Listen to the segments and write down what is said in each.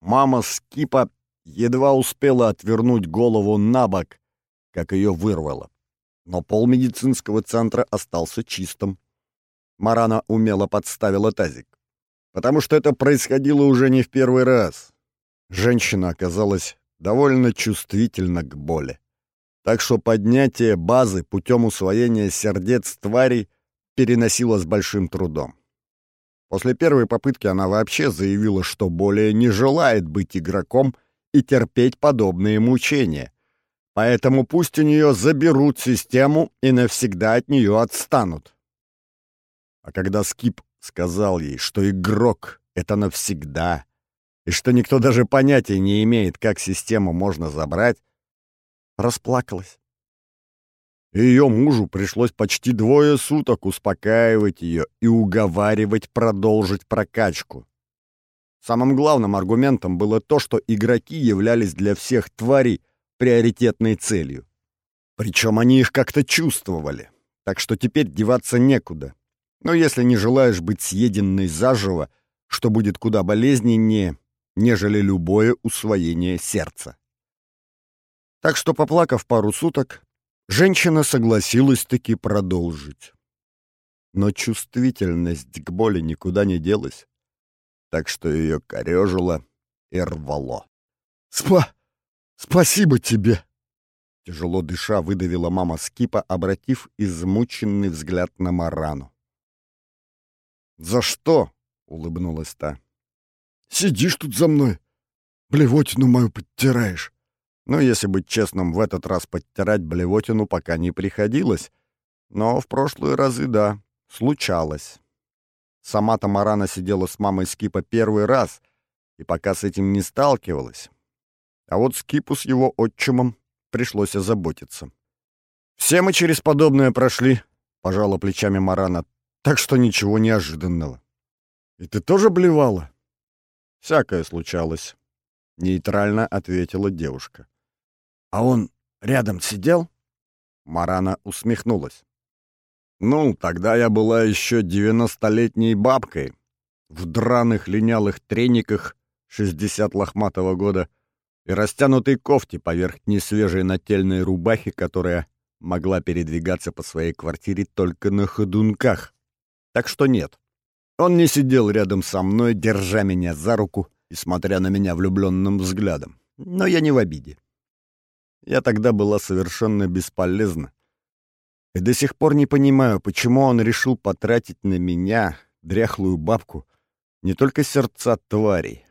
Мама Скипа едва успела отвернуть голову на бок, как ее вырвало. Но пол медицинского центра остался чистым. Марана умело подставила тазик. Потому что это происходило уже не в первый раз. Женщина оказалась довольно чувствительна к боли. Так что поднятие базы путем усвоения сердец тварей переносила с большим трудом. После первой попытки она вообще заявила, что более не желает быть игроком и терпеть подобные мучения. Поэтому пусть у нее заберут систему и навсегда от нее отстанут. А когда Скип сказал ей, что игрок — это навсегда, и что никто даже понятия не имеет, как систему можно забрать, расплакалась. Ее мужу пришлось почти двое суток успокаивать ее и уговаривать продолжить прокачку. Самым главным аргументом было то, что игроки являлись для всех тварей приоритетной целью. Причем они их как-то чувствовали, так что теперь деваться некуда. Но если не желаешь быть съеденной заживо, что будет куда болезненнее, нежели любое усвоение сердца. Так что, поплакав пару суток, Женщина согласилась-таки продолжить. Но чувствительность к боли никуда не делась, так что ее корежило и рвало. «Спа... спасибо тебе!» Тяжело дыша выдавила мама Скипа, обратив измученный взгляд на Марану. «За что?» — улыбнулась та. «Сидишь тут за мной, блевотину мою подтираешь. Ну, если быть честным, в этот раз подтирать блевотину пока не приходилось. Но в прошлые разы, да, случалось. Сама Тамарана сидела с мамой Скипа первый раз и пока с этим не сталкивалась. А вот Скипу с его отчимом пришлось озаботиться. «Все мы через подобное прошли», — пожала плечами Марана, «так что ничего неожиданного». «И ты тоже блевала?» «Всякое случалось», — нейтрально ответила девушка. «А он рядом сидел?» Марана усмехнулась. «Ну, тогда я была еще девяностолетней бабкой, в драных линялых трениках шестьдесят лохматого года и растянутой кофте поверх несвежей нательной рубахи, которая могла передвигаться по своей квартире только на ходунках. Так что нет. Он не сидел рядом со мной, держа меня за руку и смотря на меня влюбленным взглядом. Но я не в обиде. Я тогда была совершенно бесполезна. И до сих пор не понимаю, почему он решил потратить на меня, дряхлую бабку, не только сердца тварей,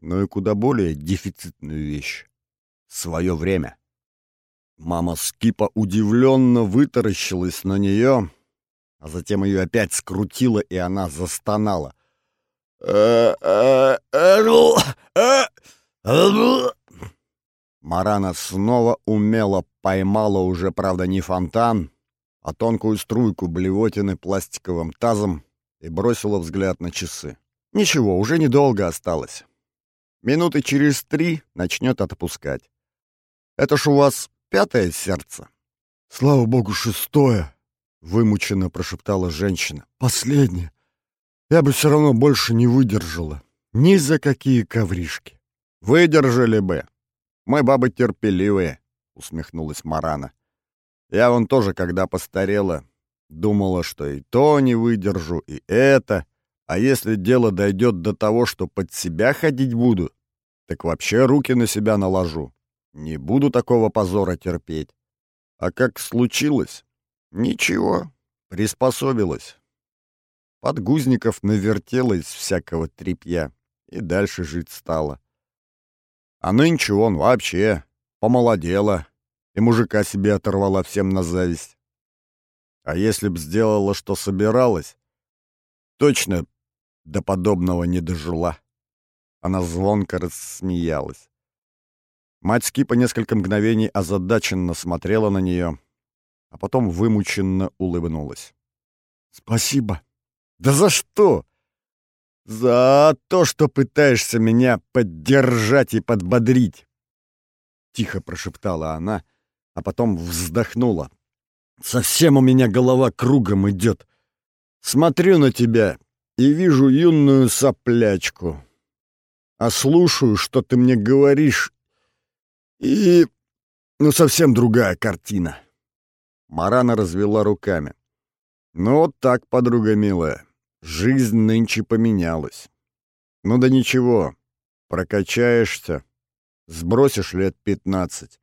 но и куда более дефицитную вещь — свое время. Мама Скипа удивленно вытаращилась на нее, а затем ее опять скрутила, и она застонала. «Э, э, э, ну, Марана снова умело поймала уже, правда, не фонтан, а тонкую струйку блевотины пластиковым тазом и бросила взгляд на часы. Ничего, уже недолго осталось. Минуты через три начнет отпускать. Это ж у вас пятое сердце. Слава богу, шестое, вымученно прошептала женщина. Последнее. Я бы все равно больше не выдержала. Ни за какие ковришки. Выдержали бы, мы бабы терпеливые, усмехнулась Марана. Я вон тоже, когда постарела, думала, что и то не выдержу, и это. А если дело дойдет до того, что под себя ходить буду, так вообще руки на себя наложу. Не буду такого позора терпеть. А как случилось? Ничего, приспособилась. Подгузников навертелась всякого тряпья и дальше жить стала. А нынче он вообще помолодела и мужика себе оторвала всем на зависть. А если б сделала, что собиралась, точно до подобного не дожила. Она звонко рассмеялась. Мать Скипа несколько мгновений озадаченно смотрела на нее, а потом вымученно улыбнулась. «Спасибо». «Да за что?» «За то, что пытаешься меня поддержать и подбодрить!» Тихо прошептала она, а потом вздохнула. «Совсем у меня голова кругом идет. Смотрю на тебя и вижу юную соплячку. А слушаю, что ты мне говоришь, и... ну, совсем другая картина. Марана развела руками. Ну, вот так, подруга милая, жизнь нынче поменялась. Ну да ничего, прокачаешься, сбросишь лет пятнадцать.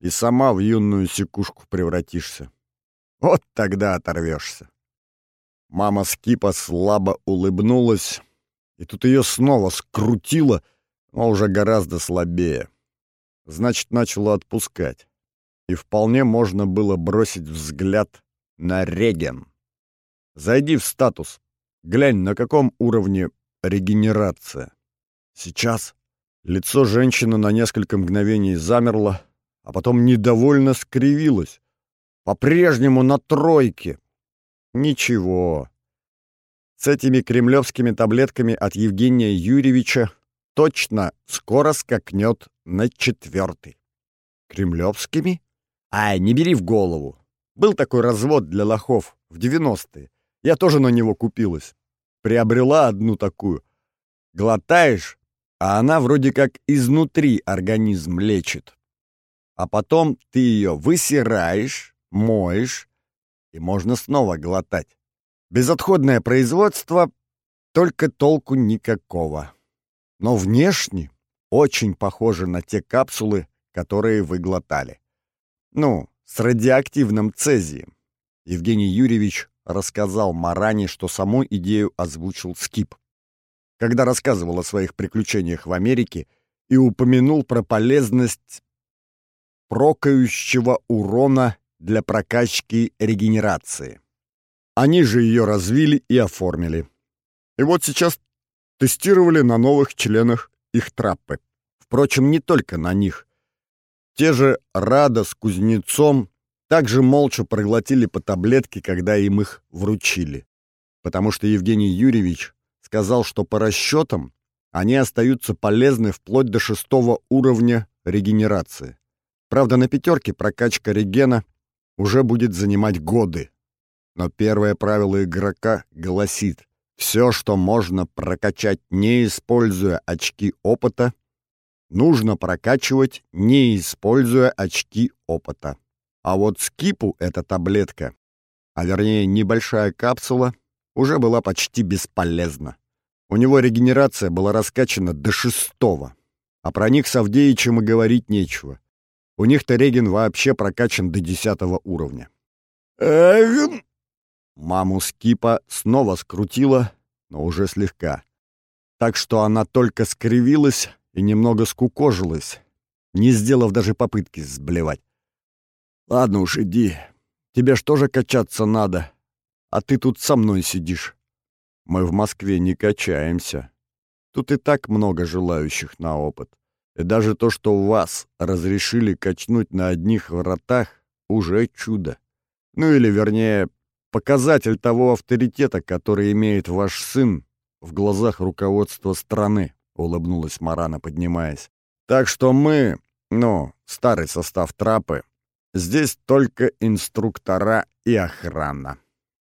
И сама в юную секушку превратишься. Вот тогда оторвешься. Мама Скипа слабо улыбнулась, и тут ее снова скрутило, но уже гораздо слабее. Значит, начала отпускать. И вполне можно было бросить взгляд на реген. Зайди в статус. Глянь, на каком уровне регенерация. Сейчас лицо женщины на несколько мгновений замерло, а потом недовольно скривилось. По-прежнему на тройке. Ничего. С этими кремлевскими таблетками от Евгения Юрьевича точно скоро скакнет на четвертый. Кремлевскими? Ай, не бери в голову. Был такой развод для лохов в 90-е. Я тоже на него купилась. Приобрела одну такую. Глотаешь, а она вроде как изнутри организм лечит. А потом ты ее высираешь, моешь, и можно снова глотать. Безотходное производство, только толку никакого. Но внешне очень похоже на те капсулы, которые вы глотали. Ну, с радиоактивным цезием. Евгений Юрьевич рассказал Маране, что саму идею озвучил Скип. Когда рассказывал о своих приключениях в Америке и упомянул про полезность прокающего урона для прокачки регенерации. Они же ее развили и оформили. И вот сейчас тестировали на новых членах их траппы. Впрочем, не только на них. Те же Рада с Кузнецом также молча проглотили по таблетке, когда им их вручили. Потому что Евгений Юрьевич сказал, что по расчетам они остаются полезны вплоть до шестого уровня регенерации. Правда, на пятерке прокачка регена уже будет занимать годы. Но первое правило игрока гласит, все, что можно прокачать, не используя очки опыта, нужно прокачивать, не используя очки опыта. А вот скипу эта таблетка, а вернее небольшая капсула, уже была почти бесполезна. У него регенерация была раскачана до шестого, а про них с Авдеичем и говорить нечего. У них-то реген вообще прокачан до десятого уровня. «Эх!» Маму Скипа снова скрутила, но уже слегка. Так что она только скривилась и немного скукожилась, не сделав даже попытки сблевать. «Ладно уж, иди. Тебе ж тоже качаться надо. А ты тут со мной сидишь. Мы в Москве не качаемся. Тут и так много желающих на опыт. И даже то, что вас разрешили качнуть на одних вратах, уже чудо. Ну или, вернее, показатель того авторитета, который имеет ваш сын в глазах руководства страны», — улыбнулась Марана, поднимаясь. «Так что мы, ну, старый состав трапы, здесь только инструктора и охрана».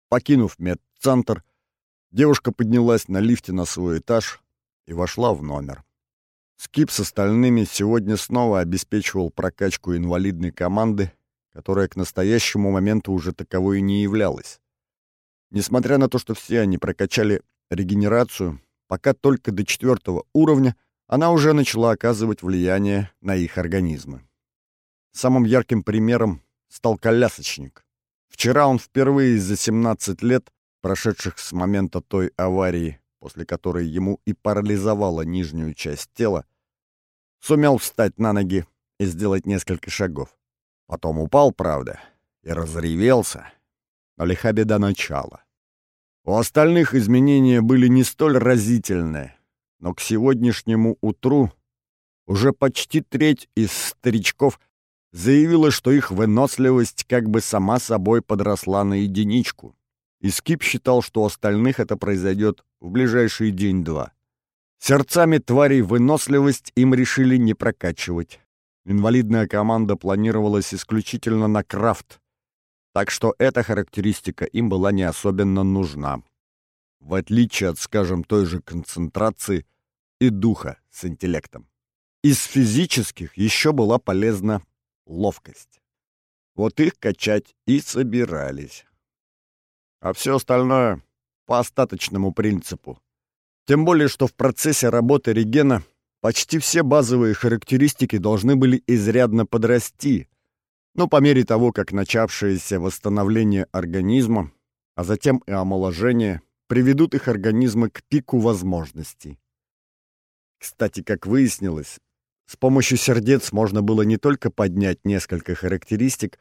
Покинув медцентр, девушка поднялась на лифте на свой этаж и вошла в номер. Скип с остальными сегодня снова обеспечивал прокачку инвалидной команды, которая к настоящему моменту уже таковой и не являлась. Несмотря на то, что все они прокачали регенерацию, пока только до четвертого уровня, она уже начала оказывать влияние на их организмы. Самым ярким примером стал колясочник. Вчера он впервые за 17 лет, прошедших с момента той аварии, после которой ему и парализовала нижнюю часть тела, сумел встать на ноги и сделать несколько шагов. Потом упал, правда, и разревелся. Но лиха беда начала. У остальных изменения были не столь разительные, но к сегодняшнему утру уже почти треть из старичков заявила, что их выносливость как бы сама собой подросла на единичку. И Скип считал, что у остальных это произойдет в ближайший день-два. Сердцами тварей выносливость им решили не прокачивать. Инвалидная команда планировалась исключительно на крафт, так что эта характеристика им была не особенно нужна. в отличие от, скажем, той же концентрации и духа с интеллектом. Из физических еще была полезна ловкость. Вот их качать и собирались. А все остальное по остаточному принципу. Тем более, что в процессе работы регена почти все базовые характеристики должны были изрядно подрасти, но по мере того, как начавшееся восстановление организма, а затем и омоложение, приведут их организмы к пику возможностей. Кстати, как выяснилось, с помощью сердец можно было не только поднять несколько характеристик,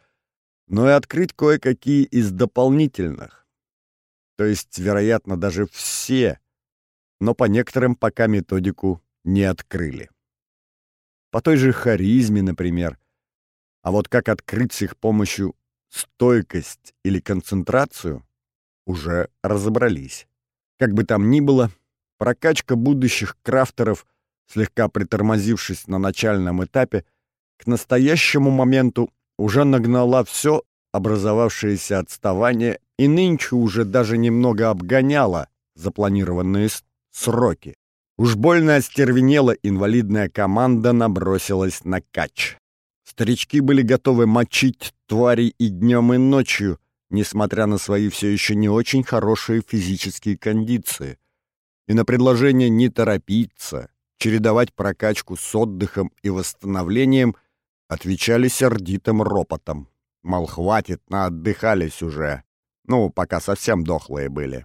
но и открыть кое-какие из дополнительных. То есть, вероятно, даже все, но по некоторым пока методику не открыли. По той же харизме, например. А вот как открыть с их помощью стойкость или концентрацию, уже разобрались. Как бы там ни было, прокачка будущих крафтеров слегка притормозившись на начальном этапе, к настоящему моменту уже нагнала все образовавшееся отставание и нынче уже даже немного обгоняла запланированные сроки. Уж больно остервенела инвалидная команда набросилась на кач. Старички были готовы мочить тварей и днем, и ночью, несмотря на свои все еще не очень хорошие физические кондиции. И на предложение не торопиться, чередовать прокачку с отдыхом и восстановлением, отвечали сердитым ропотом. Мол, хватит, наотдыхались уже. Ну, пока совсем дохлые были.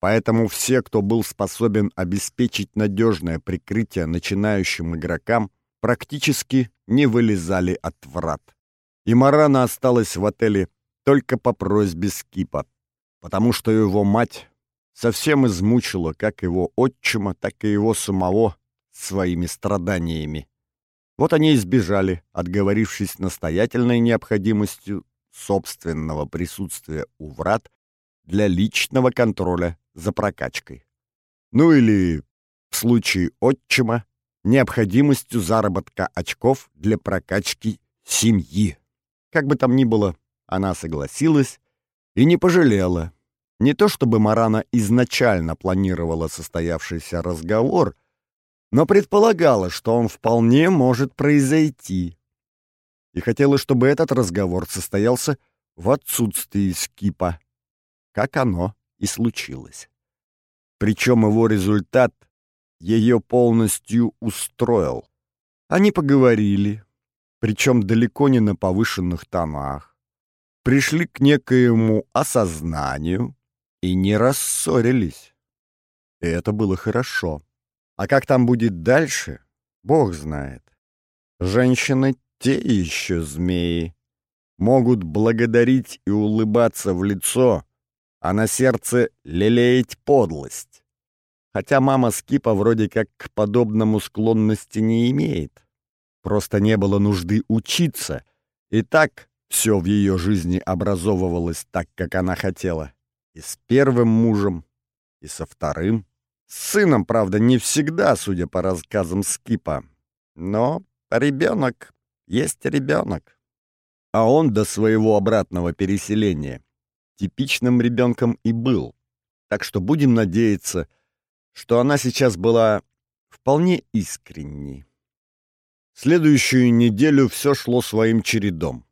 Поэтому все, кто был способен обеспечить надежное прикрытие начинающим игрокам, практически не вылезали от врат. И Марана осталась в отеле только по просьбе Скипа, потому что его мать совсем измучила как его отчима, так и его самого своими страданиями. Вот они и сбежали, отговорившись настоятельной необходимостью собственного присутствия у врат для личного контроля за прокачкой. Ну или, в случае отчима, необходимостью заработка очков для прокачки семьи. Как бы там ни было, она согласилась и не пожалела. Не то чтобы Марана изначально планировала состоявшийся разговор, но предполагала, что он вполне может произойти. И хотела, чтобы этот разговор состоялся в отсутствии скипа, как оно и случилось. Причем его результат ее полностью устроил. Они поговорили, причем далеко не на повышенных тонах, пришли к некоему осознанию и не рассорились. И это было хорошо. А как там будет дальше, бог знает. Женщины те еще змеи. Могут благодарить и улыбаться в лицо, а на сердце лелеять подлость. Хотя мама Скипа вроде как к подобному склонности не имеет. Просто не было нужды учиться. И так все в ее жизни образовывалось так, как она хотела. И с первым мужем, и со вторым. С сыном, правда, не всегда, судя по рассказам Скипа. Но ребенок есть ребенок. А он до своего обратного переселения типичным ребенком и был. Так что будем надеяться, что она сейчас была вполне искренней. Следующую неделю все шло своим чередом.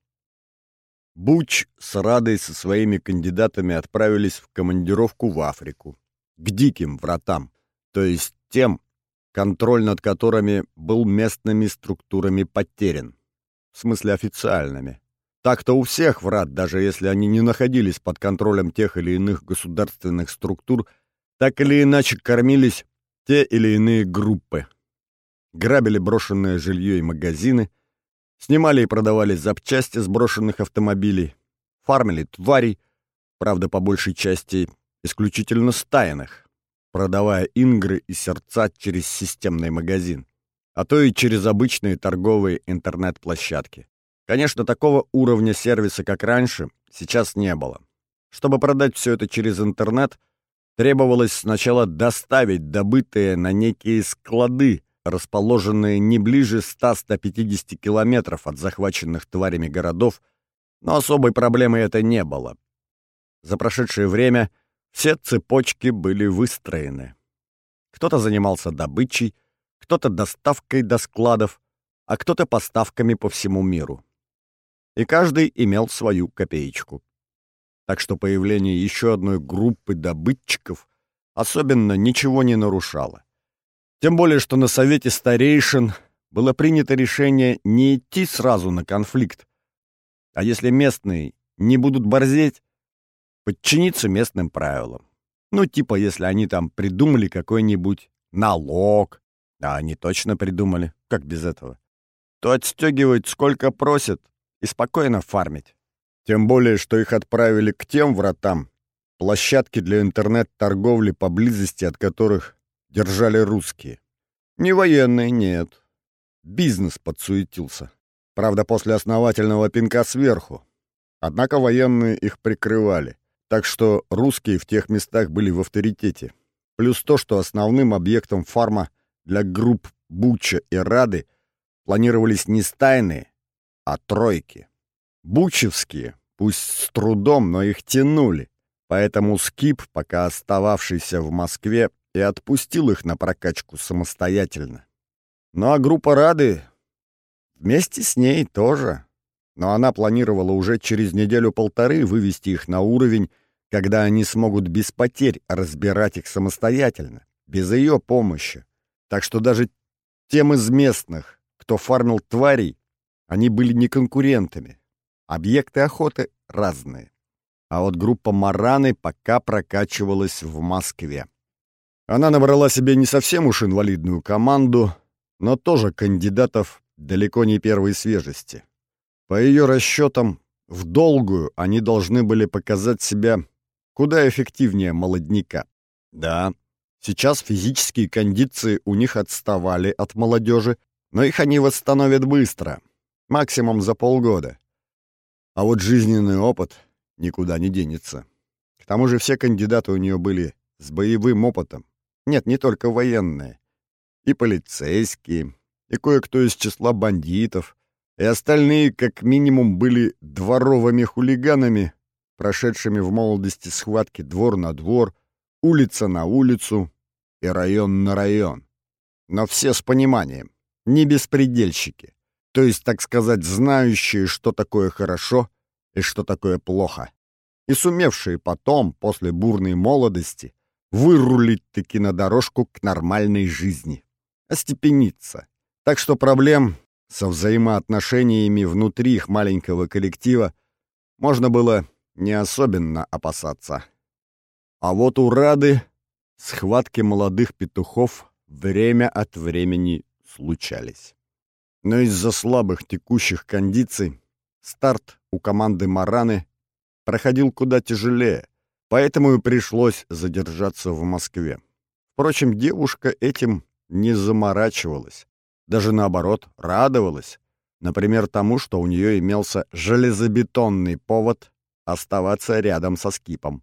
Буч с Радой со своими кандидатами отправились в командировку в Африку к диким вратам, то есть тем, контроль над которыми был местными структурами потерян, в смысле официальными. Так-то у всех врат, даже если они не находились под контролем тех или иных государственных структур, так или иначе кормились те или иные группы. Грабили брошенное жилье и магазины, снимали и продавали запчасти с брошенных автомобилей, фармили тварей, правда, по большей части исключительно стаянных, продавая ингры и сердца через системный магазин, а то и через обычные торговые интернет-площадки. Конечно, такого уровня сервиса, как раньше, сейчас не было. Чтобы продать все это через интернет, требовалось сначала доставить добытые на некие склады, расположенные не ближе 100-150 километров от захваченных тварями городов, но особой проблемы это не было. За прошедшее время Все цепочки были выстроены. Кто-то занимался добычей, кто-то доставкой до складов, а кто-то поставками по всему миру. И каждый имел свою копеечку. Так что появление еще одной группы добытчиков особенно ничего не нарушало. Тем более, что на совете старейшин было принято решение не идти сразу на конфликт, а если местные не будут борзеть, подчиниться местным правилам. Ну, типа, если они там придумали какой-нибудь налог, а они точно придумали, как без этого, то отстегивать сколько просят и спокойно фармить. Тем более, что их отправили к тем вратам, площадки для интернет-торговли, поблизости от которых держали русские. Не военные, нет. Бизнес подсуетился. Правда, после основательного пинка сверху. Однако военные их прикрывали. Так что русские в тех местах были в авторитете. Плюс то, что основным объектом фарма для групп Буча и Рады планировались не стайные, а тройки. Бучевские, пусть с трудом, но их тянули. Поэтому Скип, пока остававшийся в Москве, и отпустил их на прокачку самостоятельно. Ну а группа Рады вместе с ней тоже. Но она планировала уже через неделю-полторы вывести их на уровень, когда они смогут без потерь разбирать их самостоятельно, без ее помощи. Так что даже тем из местных, кто фармил тварей, они были не конкурентами. Объекты охоты разные. А вот группа Мараны пока прокачивалась в Москве. Она набрала себе не совсем уж инвалидную команду, но тоже кандидатов далеко не первой свежести. По ее расчетам, в долгую они должны были показать себя куда эффективнее молодняка. Да, сейчас физические кондиции у них отставали от молодежи, но их они восстановят быстро, максимум за полгода. А вот жизненный опыт никуда не денется. К тому же все кандидаты у нее были с боевым опытом. Нет, не только военные. И полицейские, и кое-кто из числа бандитов, и остальные как минимум были дворовыми хулиганами, прошедшими в молодости схватки двор на двор, улица на улицу и район на район. Но все с пониманием, не беспредельщики, то есть, так сказать, знающие, что такое хорошо и что такое плохо, и сумевшие потом, после бурной молодости, вырулить-таки на дорожку к нормальной жизни, остепениться. Так что проблем со взаимоотношениями внутри их маленького коллектива можно было не особенно опасаться. А вот у Рады схватки молодых петухов время от времени случались. Но из-за слабых текущих кондиций старт у команды Мараны проходил куда тяжелее, поэтому и пришлось задержаться в Москве. Впрочем, девушка этим не заморачивалась, даже наоборот, радовалась, например, тому, что у нее имелся железобетонный повод оставаться рядом со Скипом,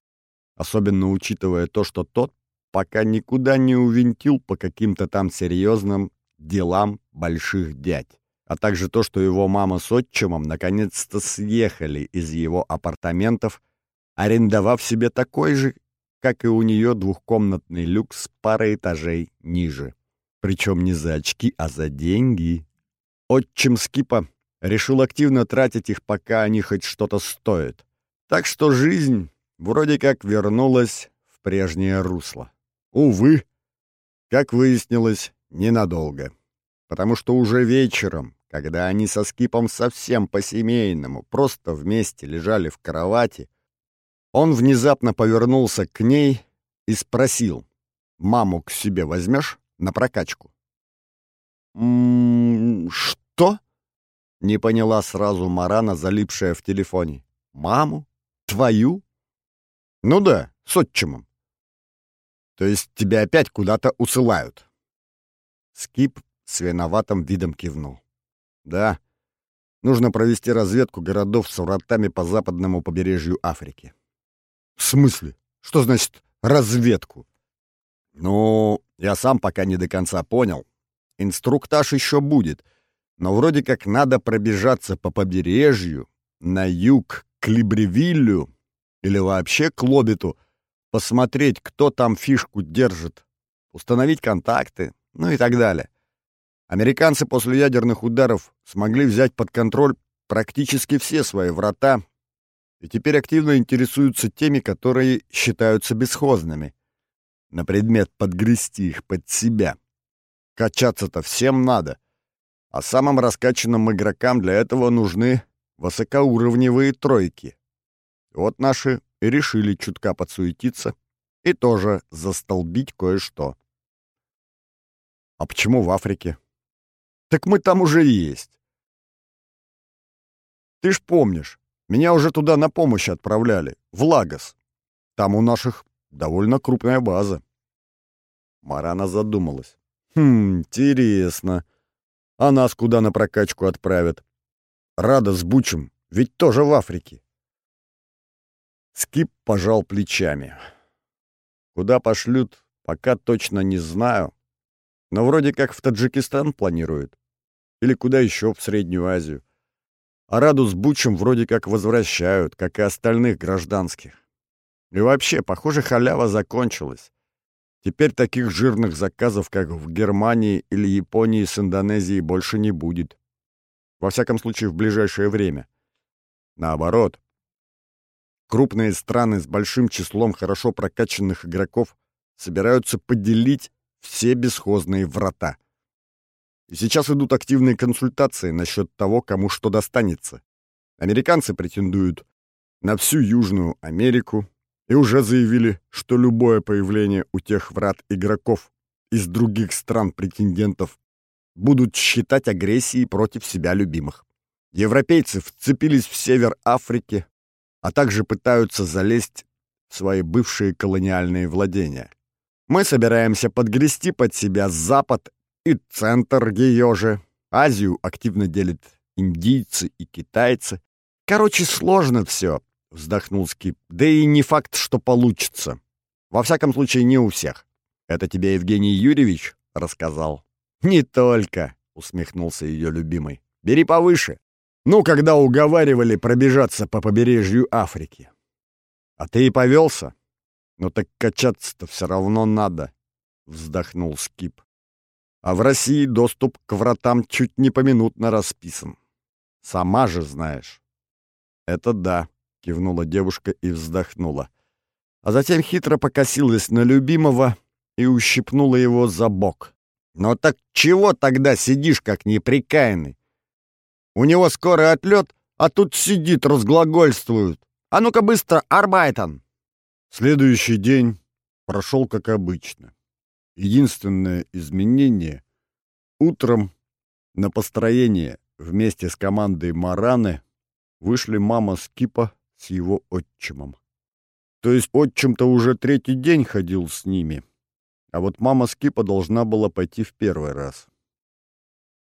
особенно учитывая то, что тот пока никуда не увинтил по каким-то там серьезным делам больших дядь, а также то, что его мама с отчимом наконец-то съехали из его апартаментов арендовав себе такой же, как и у нее двухкомнатный люкс парой этажей ниже. Причем не за очки, а за деньги. Отчим Скипа решил активно тратить их, пока они хоть что-то стоят. Так что жизнь вроде как вернулась в прежнее русло. Увы, как выяснилось, ненадолго. Потому что уже вечером, когда они со Скипом совсем по-семейному просто вместе лежали в кровати, он внезапно повернулся к ней и спросил, «Маму к себе возьмешь на прокачку?» «М -м, «Что?» — не поняла сразу Марана, залипшая в телефоне. «Маму? Твою?» «Ну да, с отчимом». «То есть тебя опять куда-то усылают?» Скип с виноватым видом кивнул. «Да, нужно провести разведку городов с вратами по западному побережью Африки. «В смысле? Что значит разведку?» «Ну, я сам пока не до конца понял. Инструктаж еще будет, но вроде как надо пробежаться по побережью, на юг к Либревиллю или вообще к Лобиту, посмотреть, кто там фишку держит, установить контакты, ну и так далее. Американцы после ядерных ударов смогли взять под контроль практически все свои врата и теперь активно интересуются теми, которые считаются бесхозными, на предмет подгрести их под себя. Качаться-то всем надо, а самым раскачанным игрокам для этого нужны высокоуровневые тройки. Вот наши и решили чутка подсуетиться и тоже застолбить кое-что. А почему в Африке? Так мы там уже есть. Ты ж помнишь, меня уже туда на помощь отправляли, в Лагос. Там у наших довольно крупная база. Марана задумалась. Хм, интересно. А нас куда на прокачку отправят? Рада с Бучем, ведь тоже в Африке. Скип пожал плечами. Куда пошлют, пока точно не знаю. Но вроде как в Таджикистан планируют. Или куда еще, в Среднюю Азию. А Раду с Бучем вроде как возвращают, как и остальных гражданских. И вообще, похоже, халява закончилась. Теперь таких жирных заказов, как в Германии или Японии с Индонезией, больше не будет. Во всяком случае, в ближайшее время. Наоборот. Крупные страны с большим числом хорошо прокачанных игроков собираются поделить все бесхозные врата — и сейчас идут активные консультации насчет того, кому что достанется. Американцы претендуют на всю Южную Америку и уже заявили, что любое появление у тех врат игроков из других стран-претендентов будут считать агрессией против себя любимых. Европейцы вцепились в север Африки, а также пытаются залезть в свои бывшие колониальные владения. Мы собираемся подгрести под себя Запад и центр ее же. Азию активно делят индийцы и китайцы. Короче, сложно все, вздохнул Скип. Да и не факт, что получится. Во всяком случае, не у всех. Это тебе Евгений Юрьевич рассказал? Не только, усмехнулся ее любимый. Бери повыше. Ну, когда уговаривали пробежаться по побережью Африки. А ты и повелся? Ну так качаться-то все равно надо, вздохнул Скип. А в России доступ к вратам чуть не поминутно расписан. Сама же знаешь. Это да, кивнула девушка и вздохнула. А затем хитро покосилась на любимого и ущипнула его за бок. «Но так чего тогда сидишь, как неприкаянный? У него скоро отлет, а тут сидит, разглагольствует. А ну-ка быстро, Арбайтон!» Следующий день прошел как обычно. Единственное изменение — утром на построение вместе с командой Мараны вышли мама Скипа с его отчимом. То есть отчим-то уже третий день ходил с ними, а вот мама Скипа должна была пойти в первый раз.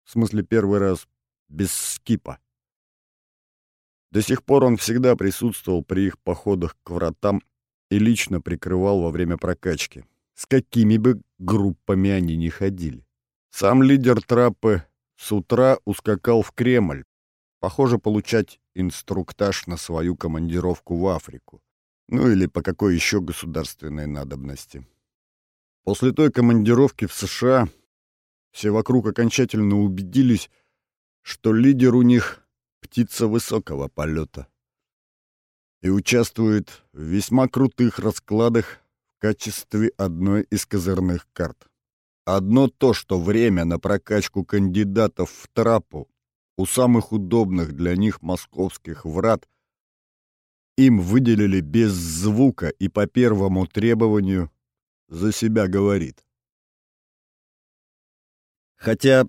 В смысле, первый раз без Скипа. До сих пор он всегда присутствовал при их походах к вратам и лично прикрывал во время прокачки с какими бы группами они ни ходили. Сам лидер траппы с утра ускакал в Кремль, похоже, получать инструктаж на свою командировку в Африку, ну или по какой еще государственной надобности. После той командировки в США все вокруг окончательно убедились, что лидер у них — птица высокого полета и участвует в весьма крутых раскладах в качестве одной из козырных карт. Одно то, что время на прокачку кандидатов в трапу у самых удобных для них московских врат им выделили без звука и по первому требованию за себя говорит. Хотя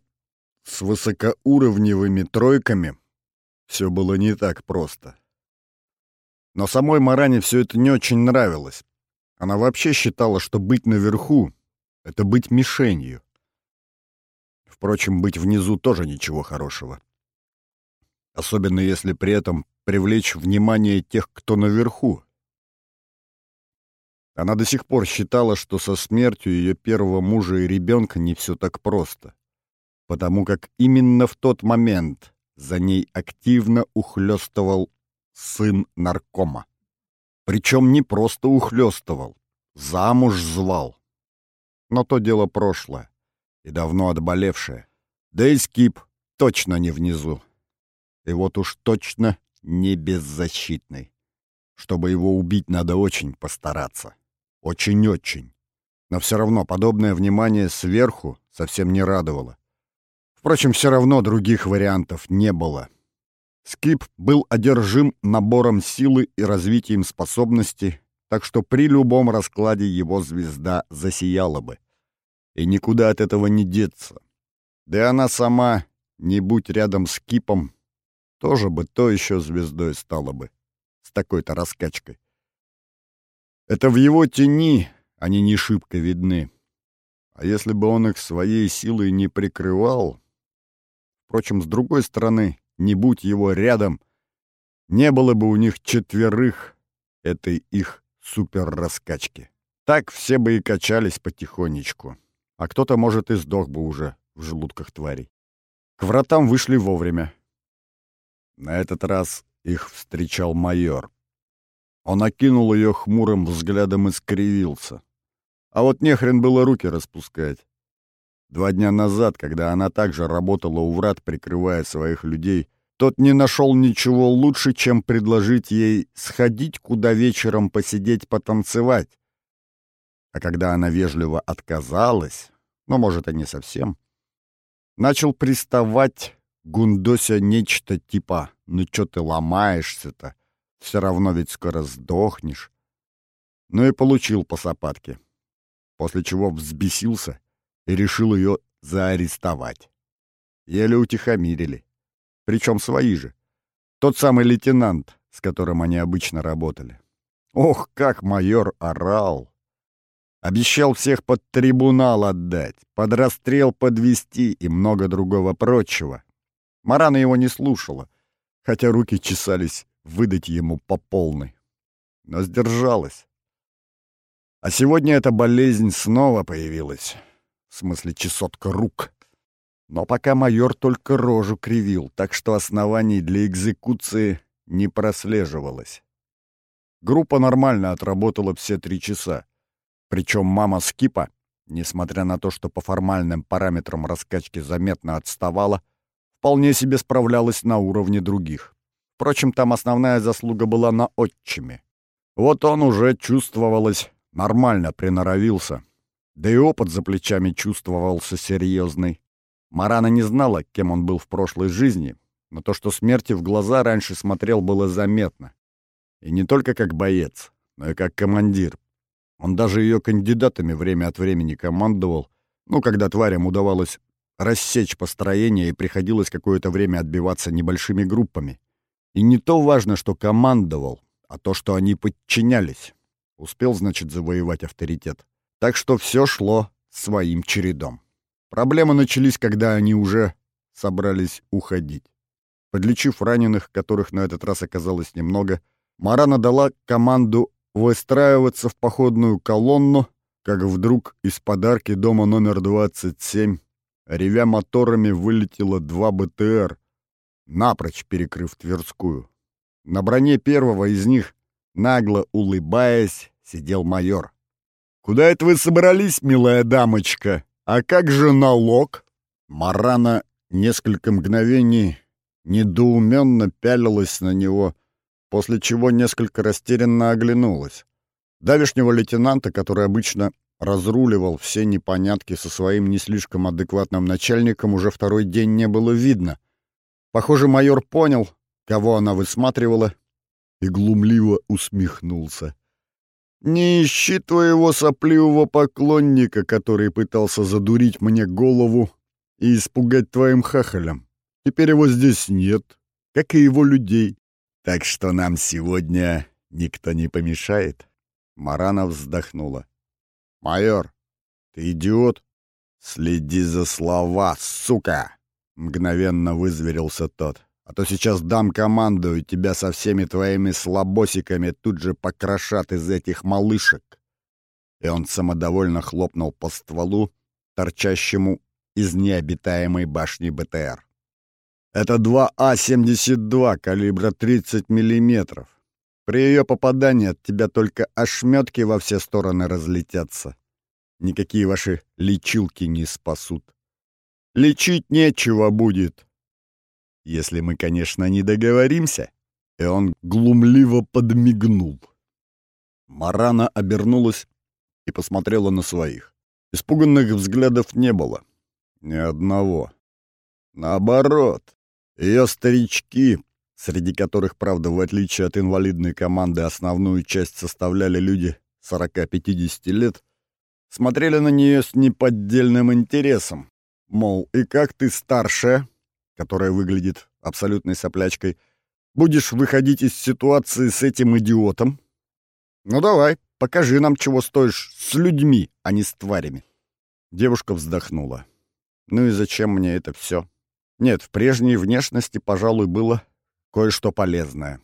с высокоуровневыми тройками все было не так просто. Но самой Маране все это не очень нравилось. Она вообще считала, что быть наверху — это быть мишенью. Впрочем, быть внизу тоже ничего хорошего. Особенно если при этом привлечь внимание тех, кто наверху. Она до сих пор считала, что со смертью ее первого мужа и ребенка не все так просто, потому как именно в тот момент за ней активно ухлёстывал сын наркома. Причем не просто ухлёстывал, замуж звал. Но то дело прошлое и давно отболевшее. Да и Скип точно не внизу. И вот уж точно не беззащитный. Чтобы его убить, надо очень постараться. Очень-очень. Но все равно подобное внимание сверху совсем не радовало. Впрочем, все равно других вариантов не было. Скип был одержим набором силы и развитием способностей, так что при любом раскладе его звезда засияла бы. И никуда от этого не деться. Да и она сама, не будь рядом с Кипом, тоже бы то еще звездой стала бы. С такой-то раскачкой. Это в его тени они не шибко видны. А если бы он их своей силой не прикрывал... Впрочем, с другой стороны, не будь его рядом, не было бы у них четверых этой их суперраскачки. Так все бы и качались потихонечку. А кто-то, может, и сдох бы уже в желудках тварей. К вратам вышли вовремя. На этот раз их встречал майор. Он окинул ее хмурым взглядом и скривился. А вот нехрен было руки распускать. Два дня назад, когда она также работала у врат, прикрывая своих людей, тот не нашел ничего лучше, чем предложить ей сходить куда вечером посидеть потанцевать. А когда она вежливо отказалась, ну, может, и не совсем, начал приставать, гундося нечто типа «Ну чё ты ломаешься-то? Все равно ведь скоро сдохнешь». Ну и получил по сапатке, после чего взбесился и решил ее заарестовать. Еле утихомирили. Причем свои же. Тот самый лейтенант, с которым они обычно работали. Ох, как майор орал! Обещал всех под трибунал отдать, под расстрел подвести и много другого прочего. Марана его не слушала, хотя руки чесались выдать ему по полной. Но сдержалась. А сегодня эта болезнь снова появилась. В смысле, чесотка рук. Но пока майор только рожу кривил, так что оснований для экзекуции не прослеживалось. Группа нормально отработала все три часа. Причем мама Скипа, несмотря на то, что по формальным параметрам раскачки заметно отставала, вполне себе справлялась на уровне других. Впрочем, там основная заслуга была на отчиме. Вот он уже, чувствовалось, нормально приноровился. Да и опыт за плечами чувствовался серьезный. Марана не знала, кем он был в прошлой жизни, но то, что смерти в глаза раньше смотрел, было заметно. И не только как боец, но и как командир. Он даже ее кандидатами время от времени командовал, ну, когда тварям удавалось рассечь построение и приходилось какое-то время отбиваться небольшими группами. И не то важно, что командовал, а то, что они подчинялись. Успел, значит, завоевать авторитет. Так что все шло своим чередом. Проблемы начались, когда они уже собрались уходить. Подлечив раненых, которых на этот раз оказалось немного, Марана дала команду выстраиваться в походную колонну, как вдруг из подарки дома номер 27, ревя моторами, вылетело два БТР, напрочь перекрыв Тверскую. На броне первого из них, нагло улыбаясь, сидел майор. «Куда это вы собрались, милая дамочка? А как же налог?» Марана несколько мгновений недоуменно пялилась на него — после чего несколько растерянно оглянулась. Давишнего лейтенанта, который обычно разруливал все непонятки со своим не слишком адекватным начальником, уже второй день не было видно. Похоже, майор понял, кого она высматривала, и глумливо усмехнулся. «Не ищи твоего сопливого поклонника, который пытался задурить мне голову и испугать твоим хахалем. Теперь его здесь нет, как и его людей. Так что нам сегодня никто не помешает. Марана вздохнула. Майор, ты идиот? Следи за слова, сука! Мгновенно вызверился тот. А то сейчас дам команду, и тебя со всеми твоими слабосиками тут же покрошат из этих малышек. И он самодовольно хлопнул по стволу, торчащему из необитаемой башни БТР. Это 2А-72 калибра 30 мм. При ее попадании от тебя только ошметки во все стороны разлетятся. Никакие ваши лечилки не спасут. Лечить нечего будет. Если мы, конечно, не договоримся. И он глумливо подмигнул. Марана обернулась и посмотрела на своих. Испуганных взглядов не было. Ни одного. Наоборот, ее старички, среди которых, правда, в отличие от инвалидной команды, основную часть составляли люди 40-50 лет, смотрели на нее с неподдельным интересом. Мол, и как ты старшая, которая выглядит абсолютной соплячкой, будешь выходить из ситуации с этим идиотом? Ну давай, покажи нам, чего стоишь с людьми, а не с тварями. Девушка вздохнула. Ну и зачем мне это все? Нет, в прежней внешности, пожалуй, было кое-что полезное.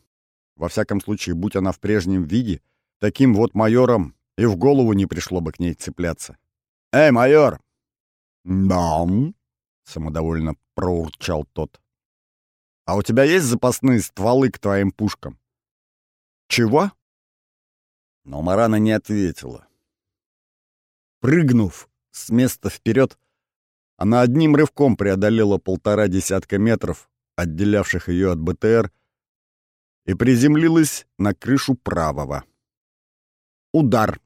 Во всяком случае, будь она в прежнем виде, таким вот майором и в голову не пришло бы к ней цепляться. «Эй, майор!» «Да?» — самодовольно проурчал тот. «А у тебя есть запасные стволы к твоим пушкам?» «Чего?» Но Марана не ответила. Прыгнув с места вперед, она одним рывком преодолела полтора десятка метров, отделявших ее от БТР, и приземлилась на крышу правого. Удар!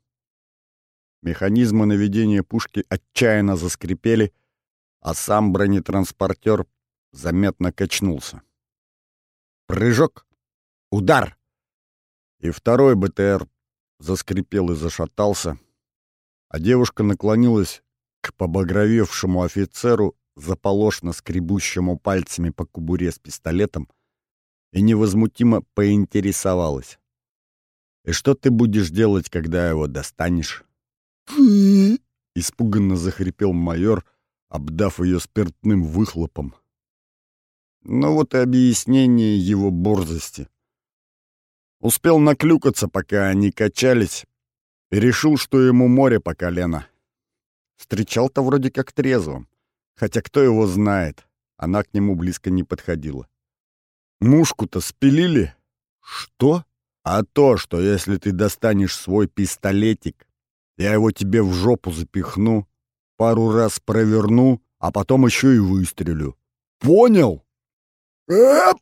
Механизмы наведения пушки отчаянно заскрипели, а сам бронетранспортер заметно качнулся. Прыжок! Удар! И второй БТР заскрипел и зашатался, а девушка наклонилась к побагровевшему офицеру, заполошно скребущему пальцами по кубуре с пистолетом, и невозмутимо поинтересовалась. «И что ты будешь делать, когда его достанешь?» Испуганно захрипел майор, обдав ее спиртным выхлопом. Ну вот и объяснение его борзости. Успел наклюкаться, пока они качались, и решил, что ему море по колено. Встречал-то вроде как трезвым, хотя кто его знает, она к нему близко не подходила. Мушку-то спилили? Что? А то, что если ты достанешь свой пистолетик, я его тебе в жопу запихну, пару раз проверну, а потом еще и выстрелю. Понял? Эп!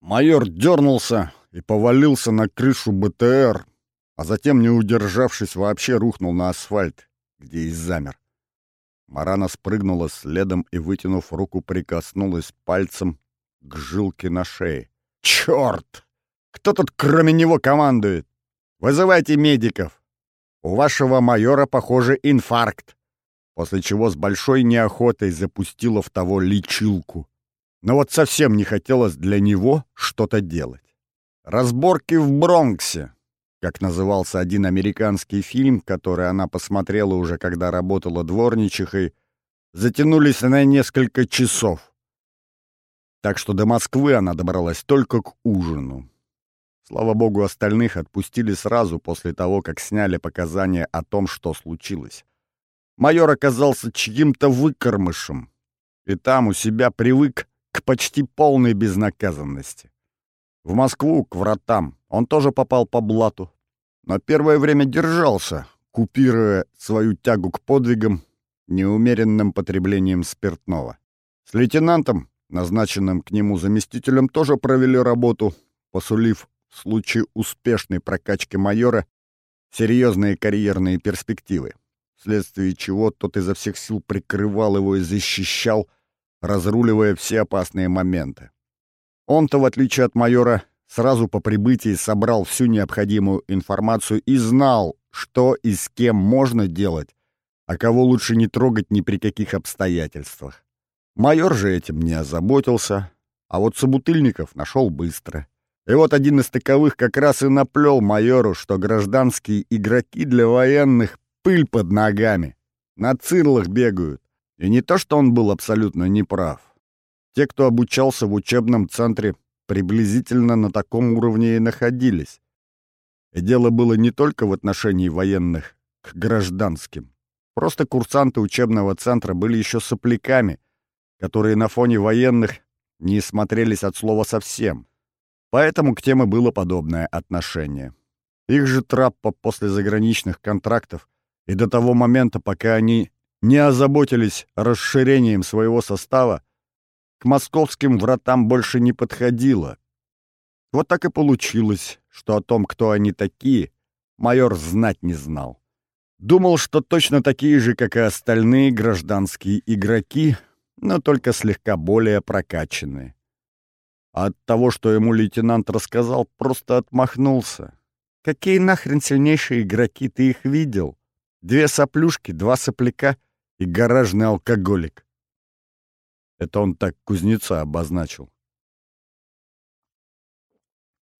Майор дернулся и повалился на крышу БТР, а затем, не удержавшись, вообще рухнул на асфальт, где и замер. Марана спрыгнула следом и, вытянув руку, прикоснулась пальцем к жилке на шее. «Черт! Кто тут кроме него командует? Вызывайте медиков! У вашего майора, похоже, инфаркт!» После чего с большой неохотой запустила в того лечилку. Но вот совсем не хотелось для него что-то делать. «Разборки в Бронксе», как назывался один американский фильм, который она посмотрела уже, когда работала дворничихой, затянулись на несколько часов. Так что до Москвы она добралась только к ужину. Слава богу, остальных отпустили сразу после того, как сняли показания о том, что случилось. Майор оказался чьим-то выкормышем, и там у себя привык к почти полной безнаказанности. В Москву, к вратам, он тоже попал по блату. Но первое время держался, купируя свою тягу к подвигам неумеренным потреблением спиртного. С лейтенантом, назначенным к нему заместителем, тоже провели работу, посулив в случае успешной прокачки майора серьезные карьерные перспективы, вследствие чего тот изо всех сил прикрывал его и защищал, разруливая все опасные моменты. Он-то, в отличие от майора, сразу по прибытии собрал всю необходимую информацию и знал, что и с кем можно делать, а кого лучше не трогать ни при каких обстоятельствах. Майор же этим не озаботился, а вот собутыльников нашел быстро. И вот один из таковых как раз и наплел майору, что гражданские игроки для военных пыль под ногами, на цирлах бегают. И не то, что он был абсолютно неправ. Те, кто обучался в учебном центре, приблизительно на таком уровне и находились. И дело было не только в отношении военных к гражданским. Просто курсанты учебного центра были еще сопляками, которые на фоне военных не смотрелись от слова совсем. Поэтому к теме было подобное отношение. Их же траппа после заграничных контрактов и до того момента, пока они не озаботились расширением своего состава, к московским вратам больше не подходила. Вот так и получилось, что о том, кто они такие, майор знать не знал. Думал, что точно такие же, как и остальные гражданские игроки, но только слегка более прокачанные. От того, что ему лейтенант рассказал, просто отмахнулся. Какие нахрен сильнейшие игроки, ты их видел? Две соплюшки, два сопляка и гаражный алкоголик. Это он так кузнеца обозначил.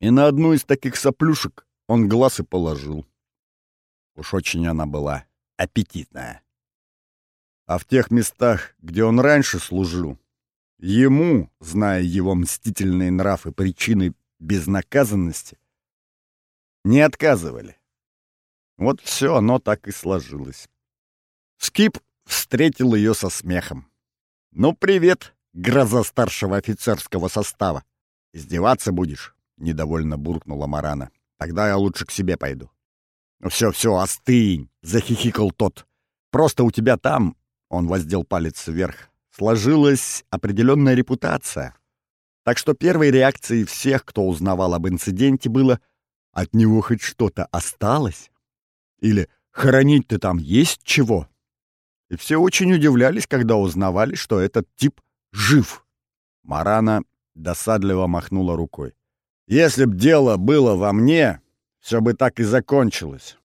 И на одну из таких соплюшек он глаз и положил. Уж очень она была аппетитная. А в тех местах, где он раньше служил, ему, зная его мстительные нрав и причины безнаказанности, не отказывали. Вот все оно так и сложилось. Скип встретил ее со смехом. «Ну, привет, гроза старшего офицерского состава! Издеваться будешь?» — недовольно буркнула Марана. «Тогда я лучше к себе пойду». «Ну все, все, остынь!» — захихикал тот. «Просто у тебя там...» — он воздел палец вверх. «Сложилась определенная репутация. Так что первой реакцией всех, кто узнавал об инциденте, было от него хоть что-то осталось? Или хоронить ты там есть чего? И все очень удивлялись, когда узнавали, что этот тип жив. Марана досадливо махнула рукой. Если б дело было во мне, все бы так и закончилось.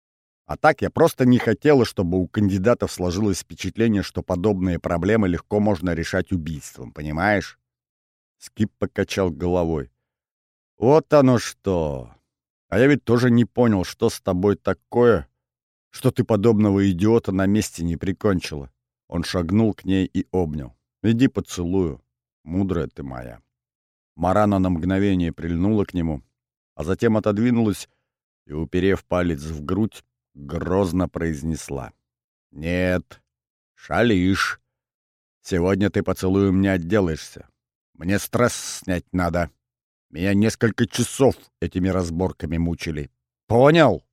А так я просто не хотела, чтобы у кандидатов сложилось впечатление, что подобные проблемы легко можно решать убийством, понимаешь? Скип покачал головой. Вот оно что! А я ведь тоже не понял, что с тобой такое, что ты подобного идиота на месте не прикончила. Он шагнул к ней и обнял. «Иди поцелую, мудрая ты моя». Марана на мгновение прильнула к нему, а затем отодвинулась и, уперев палец в грудь, грозно произнесла. «Нет, шалишь. Сегодня ты поцелуем не отделаешься. Мне стресс снять надо». Меня несколько часов этими разборками мучили. Понял?